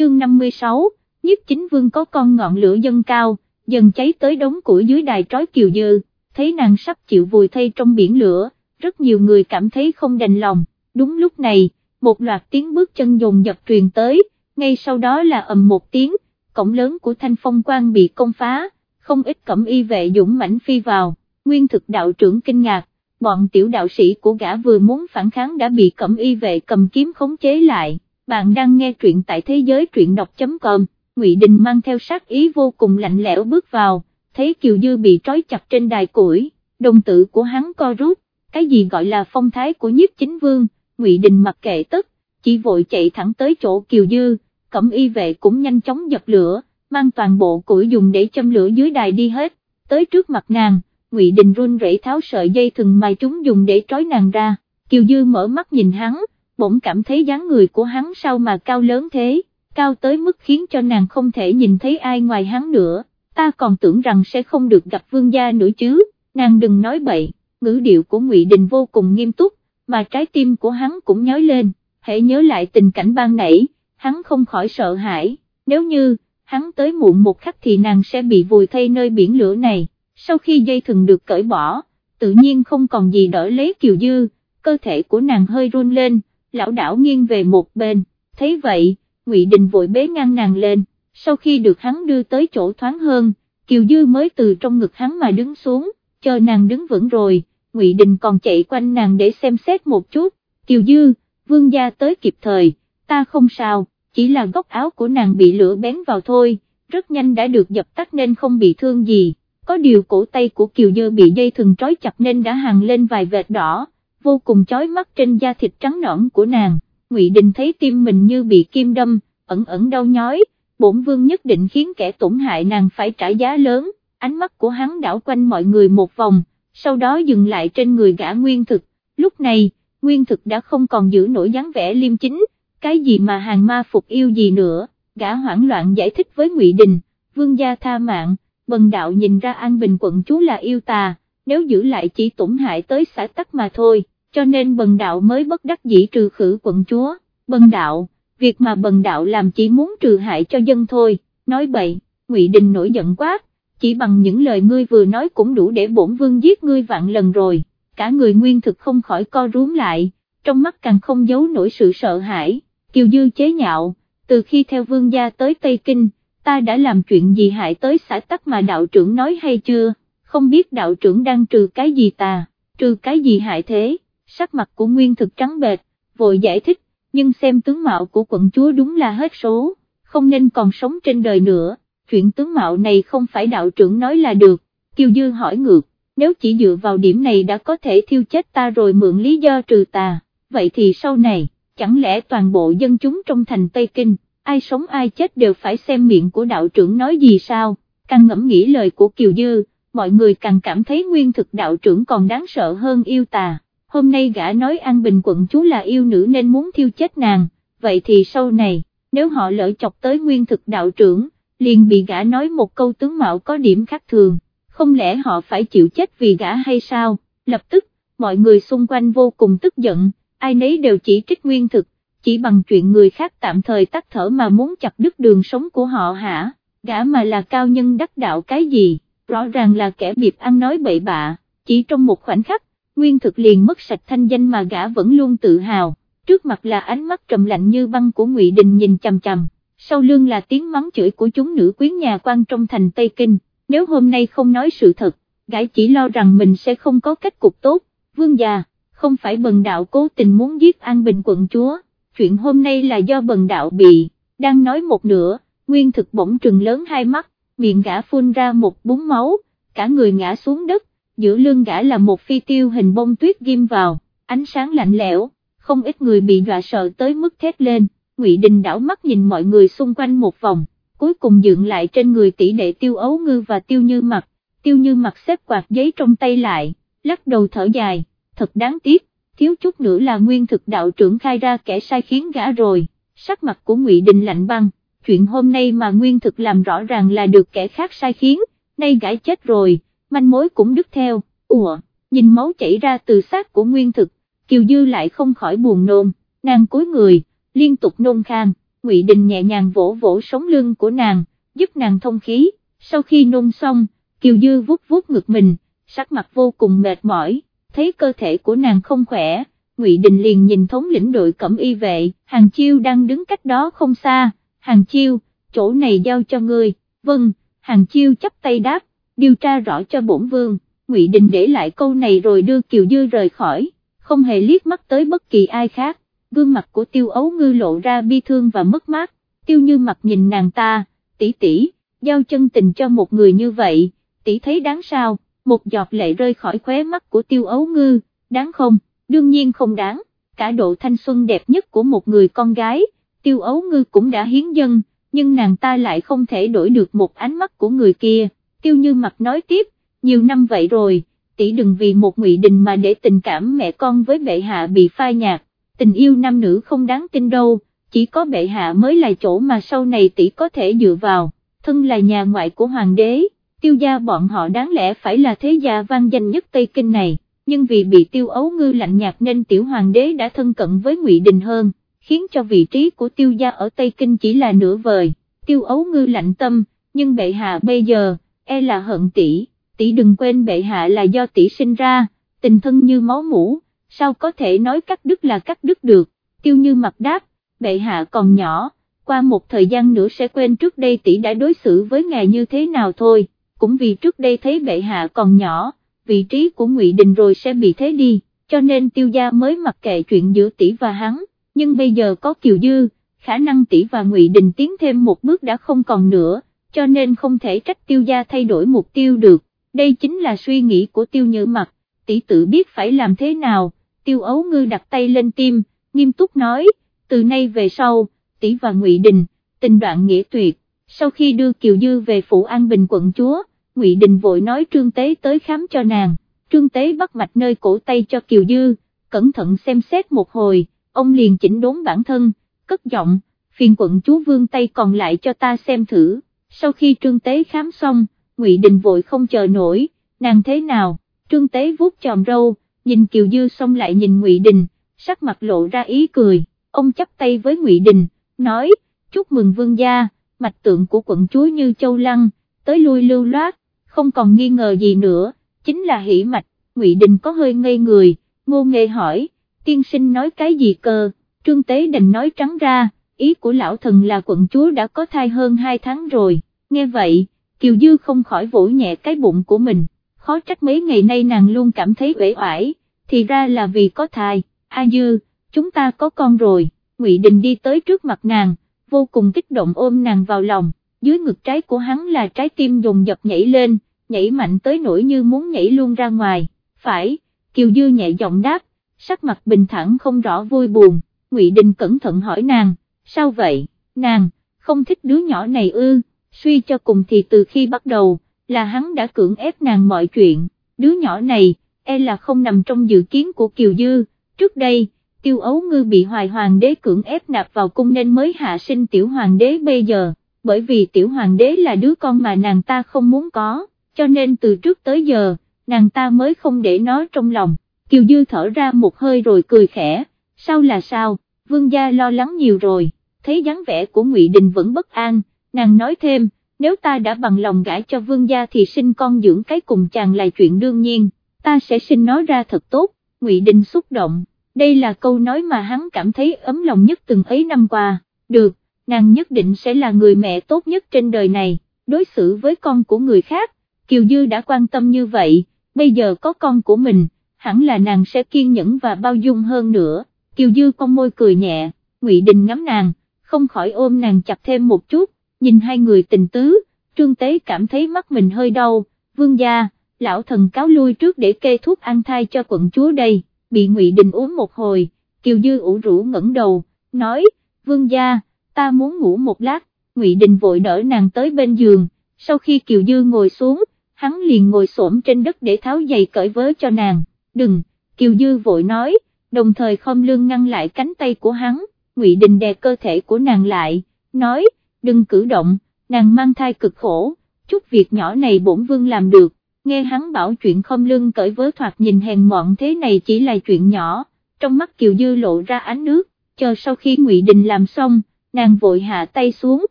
chương 56, nhiếp chính vương có con ngọn lửa dân cao, dần cháy tới đống củi dưới đài trói kiều dư, thấy nàng sắp chịu vùi thay trong biển lửa, rất nhiều người cảm thấy không đành lòng, đúng lúc này, một loạt tiếng bước chân dồn dập truyền tới, ngay sau đó là ầm một tiếng, cổng lớn của thanh phong quan bị công phá, không ít cẩm y vệ dũng mãnh phi vào, nguyên thực đạo trưởng kinh ngạc, bọn tiểu đạo sĩ của gã vừa muốn phản kháng đã bị cẩm y vệ cầm kiếm khống chế lại, bạn đang nghe truyện tại thế giới truyện đọc.com, Ngụy Đình mang theo sát ý vô cùng lạnh lẽo bước vào, thấy Kiều Dư bị trói chặt trên đài củi, đồng tử của hắn co rút, cái gì gọi là phong thái của nhiếp chính vương, Ngụy Đình mặc kệ tức, chỉ vội chạy thẳng tới chỗ Kiều Dư, cẩm y vệ cũng nhanh chóng dập lửa, mang toàn bộ củi dùng để châm lửa dưới đài đi hết, tới trước mặt nàng, Ngụy Đình run rẩy tháo sợi dây thừng mài chúng dùng để trói nàng ra, Kiều Dư mở mắt nhìn hắn, bỗng cảm thấy dáng người của hắn sao mà cao lớn thế, cao tới mức khiến cho nàng không thể nhìn thấy ai ngoài hắn nữa, ta còn tưởng rằng sẽ không được gặp vương gia nữa chứ, nàng đừng nói bậy, ngữ điệu của Ngụy Đình vô cùng nghiêm túc, mà trái tim của hắn cũng nhói lên, hãy nhớ lại tình cảnh ban nãy, hắn không khỏi sợ hãi, nếu như, hắn tới muộn một khắc thì nàng sẽ bị vùi thay nơi biển lửa này, sau khi dây thừng được cởi bỏ, tự nhiên không còn gì đỡ lấy Kiều Dư, cơ thể của nàng hơi run lên, lão đảo nghiêng về một bên, thấy vậy, Ngụy Đình vội bế ngang nàng lên, sau khi được hắn đưa tới chỗ thoáng hơn, Kiều Dư mới từ trong ngực hắn mà đứng xuống, chờ nàng đứng vững rồi, Ngụy Đình còn chạy quanh nàng để xem xét một chút, Kiều Dư, vương gia tới kịp thời, ta không sao, chỉ là góc áo của nàng bị lửa bén vào thôi, rất nhanh đã được dập tắt nên không bị thương gì, có điều cổ tay của Kiều Dư bị dây thừng trói chặt nên đã hằn lên vài vệt đỏ, vô cùng chói mắt trên da thịt trắng nõn của nàng, Ngụy Đình thấy tim mình như bị kim đâm, ẩn ẩn đau nhói, bổn vương nhất định khiến kẻ tổn hại nàng phải trả giá lớn, ánh mắt của hắn đảo quanh mọi người một vòng, sau đó dừng lại trên người gã nguyên thực, lúc này, nguyên thực đã không còn giữ nổi dáng vẻ liêm chính, cái gì mà hàng ma phục yêu gì nữa, gã hoảng loạn giải thích với Ngụy Đình, vương gia tha mạng, bần đạo nhìn ra An Bình quận chúa là yêu tà, nếu giữ lại chỉ tổn hại tới xã tắc mà thôi, cho nên bần đạo mới bất đắc dĩ trừ khử quận chúa, bần đạo, việc mà bần đạo làm chỉ muốn trừ hại cho dân thôi, nói bậy, Ngụy Đình nổi giận quá, chỉ bằng những lời ngươi vừa nói cũng đủ để bổn vương giết ngươi vạn lần rồi, cả người nguyên thực không khỏi co rúm lại, trong mắt càng không giấu nổi sự sợ hãi, kiều dư chế nhạo, từ khi theo vương gia tới Tây Kinh, ta đã làm chuyện gì hại tới xã tắc mà đạo trưởng nói hay chưa, không biết đạo trưởng đang trừ cái gì tà, trừ cái gì hại thế, sắc mặt của nguyên thực trắng bệt, vội giải thích, nhưng xem tướng mạo của quận chúa đúng là hết số, không nên còn sống trên đời nữa, chuyện tướng mạo này không phải đạo trưởng nói là được, Kiều Dư hỏi ngược, nếu chỉ dựa vào điểm này đã có thể thiêu chết ta rồi mượn lý do trừ tà, vậy thì sau này, chẳng lẽ toàn bộ dân chúng trong thành Tây Kinh, ai sống ai chết đều phải xem miệng của đạo trưởng nói gì sao, càng ngẫm nghĩ lời của Kiều Dư, mọi người càng cảm thấy nguyên thực đạo trưởng còn đáng sợ hơn yêu tà hôm nay gã nói An Bình quận chú là yêu nữ nên muốn thiêu chết nàng, vậy thì sau này, nếu họ lỡ chọc tới nguyên thực đạo trưởng, liền bị gã nói một câu tướng mạo có điểm khác thường, không lẽ họ phải chịu chết vì gã hay sao, lập tức, mọi người xung quanh vô cùng tức giận, ai nấy đều chỉ trích nguyên thực, chỉ bằng chuyện người khác tạm thời tắt thở mà muốn chặt đứt đường sống của họ hả, gã mà là cao nhân đắc đạo cái gì, rõ ràng là kẻ biệt ăn nói bậy bạ, chỉ trong một khoảnh khắc, nguyên thực liền mất sạch thanh danh mà gã vẫn luôn tự hào, trước mặt là ánh mắt trầm lạnh như băng của Ngụy Đình nhìn chằm chằm, sau lưng là tiếng mắng chửi của chúng nữ quyến nhà quan trong thành Tây Kinh, nếu hôm nay không nói sự thật, gã chỉ lo rằng mình sẽ không có kết cục tốt, vương già, không phải bần đạo cố tình muốn giết An Bình quận chúa, chuyện hôm nay là do bần đạo bị, đang nói một nửa, nguyên thực bỗng trừng lớn hai mắt, miệng gã phun ra một búng máu, cả người ngã xuống đất, giữa lưng gã là một phi tiêu hình bông tuyết ghim vào, ánh sáng lạnh lẽo, không ít người bị dọa sợ tới mức thét lên, Ngụy Đình đảo mắt nhìn mọi người xung quanh một vòng, cuối cùng dựng lại trên người tỷ đệ tiêu ấu ngư và tiêu như mặt, tiêu như mặt xếp quạt giấy trong tay lại, lắc đầu thở dài, thật đáng tiếc, thiếu chút nữa là nguyên thực đạo trưởng khai ra kẻ sai khiến gã rồi, sắc mặt của Ngụy Đình lạnh băng, chuyện hôm nay mà nguyên thực làm rõ ràng là được kẻ khác sai khiến, nay gã chết rồi manh mối cũng đứt theo, ủa, nhìn máu chảy ra từ xác của nguyên thực, Kiều Dư lại không khỏi buồn nôn, nàng cúi người, liên tục nôn khang, Ngụy Đình nhẹ nhàng vỗ vỗ sống lưng của nàng, giúp nàng thông khí, sau khi nôn xong, Kiều Dư vuốt vuốt ngực mình, sắc mặt vô cùng mệt mỏi, thấy cơ thể của nàng không khỏe, Ngụy Đình liền nhìn thống lĩnh đội cẩm y vệ, Hàng Chiêu đang đứng cách đó không xa, Hàng Chiêu, chỗ này giao cho ngươi, vâng, Hàng Chiêu chấp tay đáp, điều tra rõ cho bổn vương, Ngụy Đình để lại câu này rồi đưa Kiều Dư rời khỏi, không hề liếc mắt tới bất kỳ ai khác, gương mặt của tiêu ấu ngư lộ ra bi thương và mất mát, tiêu như mặt nhìn nàng ta, tỷ tỷ, giao chân tình cho một người như vậy, tỷ thấy đáng sao, một giọt lệ rơi khỏi khóe mắt của tiêu ấu ngư, đáng không, đương nhiên không đáng, cả độ thanh xuân đẹp nhất của một người con gái, tiêu ấu ngư cũng đã hiến dân, nhưng nàng ta lại không thể đổi được một ánh mắt của người kia, tiêu như mặt nói tiếp, nhiều năm vậy rồi, tỷ đừng vì một ngụy đình mà để tình cảm mẹ con với bệ hạ bị phai nhạt, tình yêu nam nữ không đáng tin đâu, chỉ có bệ hạ mới là chỗ mà sau này tỷ có thể dựa vào, thân là nhà ngoại của hoàng đế, tiêu gia bọn họ đáng lẽ phải là thế gia vang danh nhất Tây Kinh này, nhưng vì bị tiêu ấu ngư lạnh nhạt nên tiểu hoàng đế đã thân cận với ngụy Đình hơn, khiến cho vị trí của tiêu gia ở Tây Kinh chỉ là nửa vời, tiêu ấu ngư lạnh tâm, nhưng bệ hạ bây giờ, e là hận tỷ, tỷ đừng quên bệ hạ là do tỷ sinh ra, tình thân như máu mũ, sao có thể nói cắt đứt là cắt đứt được, tiêu như mặt đáp, bệ hạ còn nhỏ, qua một thời gian nữa sẽ quên trước đây tỷ đã đối xử với ngài như thế nào thôi, cũng vì trước đây thấy bệ hạ còn nhỏ, vị trí của ngụy Đình rồi sẽ bị thế đi, cho nên tiêu gia mới mặc kệ chuyện giữa tỷ và hắn, nhưng bây giờ có Kiều Dư, khả năng tỷ và ngụy Đình tiến thêm một bước đã không còn nữa, cho nên không thể trách tiêu gia thay đổi mục tiêu được, đây chính là suy nghĩ của tiêu nhữ mặt, tỷ tự biết phải làm thế nào, tiêu ấu ngư đặt tay lên tim, nghiêm túc nói, từ nay về sau, tỷ và ngụy Đình, tình đoạn nghĩa tuyệt, sau khi đưa Kiều Dư về phủ An Bình quận chúa, ngụy Đình vội nói Trương Tế tới khám cho nàng, Trương Tế bắt mạch nơi cổ tay cho Kiều Dư, cẩn thận xem xét một hồi, ông liền chỉnh đốn bản thân, cất giọng, phiền quận chúa vương tay còn lại cho ta xem thử, sau khi Trương Tế khám xong, ngụy Đình vội không chờ nổi, nàng thế nào, Trương Tế vuốt chòm râu, nhìn Kiều Dư xong lại nhìn ngụy Đình, sắc mặt lộ ra ý cười, ông chắp tay với ngụy Đình, nói, chúc mừng vương gia, mạch tượng của quận chúa như châu lăng, tới lui lưu loát, không còn nghi ngờ gì nữa, chính là hỉ mạch, ngụy Đình có hơi ngây người, ngô nghề hỏi, tiên sinh nói cái gì cơ, trương tế đành nói trắng ra, ý của lão thần là quận chúa đã có thai hơn 2 tháng rồi, nghe vậy, Kiều Dư không khỏi vỗ nhẹ cái bụng của mình, khó trách mấy ngày nay nàng luôn cảm thấy uể oải, thì ra là vì có thai, A Dư, chúng ta có con rồi, Ngụy Đình đi tới trước mặt nàng, vô cùng kích động ôm nàng vào lòng, dưới ngực trái của hắn là trái tim dồn dập nhảy lên, nhảy mạnh tới nỗi như muốn nhảy luôn ra ngoài, phải, Kiều Dư nhẹ giọng đáp, sắc mặt bình thản không rõ vui buồn, Ngụy Đình cẩn thận hỏi nàng, sao vậy, nàng, không thích đứa nhỏ này ư, suy cho cùng thì từ khi bắt đầu, là hắn đã cưỡng ép nàng mọi chuyện, đứa nhỏ này, e là không nằm trong dự kiến của Kiều Dư, trước đây, tiêu ấu ngư bị hoài hoàng đế cưỡng ép nạp vào cung nên mới hạ sinh tiểu hoàng đế bây giờ, bởi vì tiểu hoàng đế là đứa con mà nàng ta không muốn có, cho nên từ trước tới giờ, nàng ta mới không để nó trong lòng, Kiều Dư thở ra một hơi rồi cười khẽ, sao là sao, vương gia lo lắng nhiều rồi, thấy dáng vẻ của ngụy Đình vẫn bất an, nàng nói thêm, nếu ta đã bằng lòng gãi cho vương gia thì sinh con dưỡng cái cùng chàng là chuyện đương nhiên, ta sẽ sinh nó ra thật tốt, ngụy Đình xúc động đây là câu nói mà hắn cảm thấy ấm lòng nhất từng ấy năm qua, được, nàng nhất định sẽ là người mẹ tốt nhất trên đời này, đối xử với con của người khác, Kiều Dư đã quan tâm như vậy, bây giờ có con của mình, hẳn là nàng sẽ kiên nhẫn và bao dung hơn nữa, Kiều Dư con môi cười nhẹ, Ngụy Đình ngắm nàng, không khỏi ôm nàng chặt thêm một chút, nhìn hai người tình tứ, Trương Tế cảm thấy mắt mình hơi đau, vương gia, lão thần cáo lui trước để kê thuốc ăn thai cho quận chúa đây bị Ngụy Đình uống một hồi, Kiều Dư ủ rũ ngẩng đầu, nói, vương gia, ta muốn ngủ một lát, Ngụy Đình vội đỡ nàng tới bên giường, sau khi Kiều Dư ngồi xuống, hắn liền ngồi xổm trên đất để tháo giày cởi vớ cho nàng, đừng, Kiều Dư vội nói, đồng thời không lương ngăn lại cánh tay của hắn, Ngụy Đình đè cơ thể của nàng lại, nói, đừng cử động, nàng mang thai cực khổ, chút việc nhỏ này bổn vương làm được, nghe hắn bảo chuyện không lưng cởi vớ thoạt nhìn hèn mọn thế này chỉ là chuyện nhỏ, trong mắt Kiều Dư lộ ra ánh nước, chờ sau khi Ngụy Đình làm xong, nàng vội hạ tay xuống,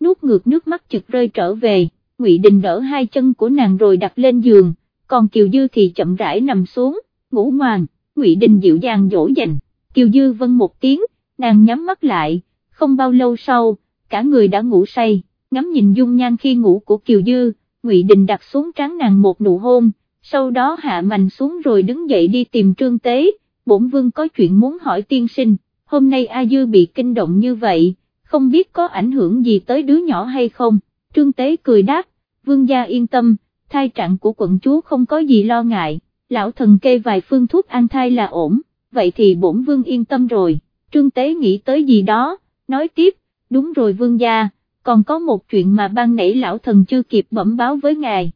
nuốt ngược nước mắt chực rơi trở về, Ngụy Đình đỡ hai chân của nàng rồi đặt lên giường, còn Kiều Dư thì chậm rãi nằm xuống, ngủ ngoan, Ngụy Đình dịu dàng dỗ dành, Kiều Dư vâng một tiếng, nàng nhắm mắt lại, không bao lâu sau, cả người đã ngủ say, ngắm nhìn dung nhan khi ngủ của Kiều Dư, Ngụy Đình đặt xuống trán nàng một nụ hôn, sau đó hạ mạnh xuống rồi đứng dậy đi tìm trương tế, bổn vương có chuyện muốn hỏi tiên sinh, hôm nay A Dư bị kinh động như vậy, không biết có ảnh hưởng gì tới đứa nhỏ hay không, trương tế cười đáp, vương gia yên tâm, thai trạng của quận chúa không có gì lo ngại, lão thần kê vài phương thuốc an thai là ổn, vậy thì bổn vương yên tâm rồi, trương tế nghĩ tới gì đó, nói tiếp, đúng rồi vương gia, còn có một chuyện mà ban nãy lão thần chưa kịp bẩm báo với ngài.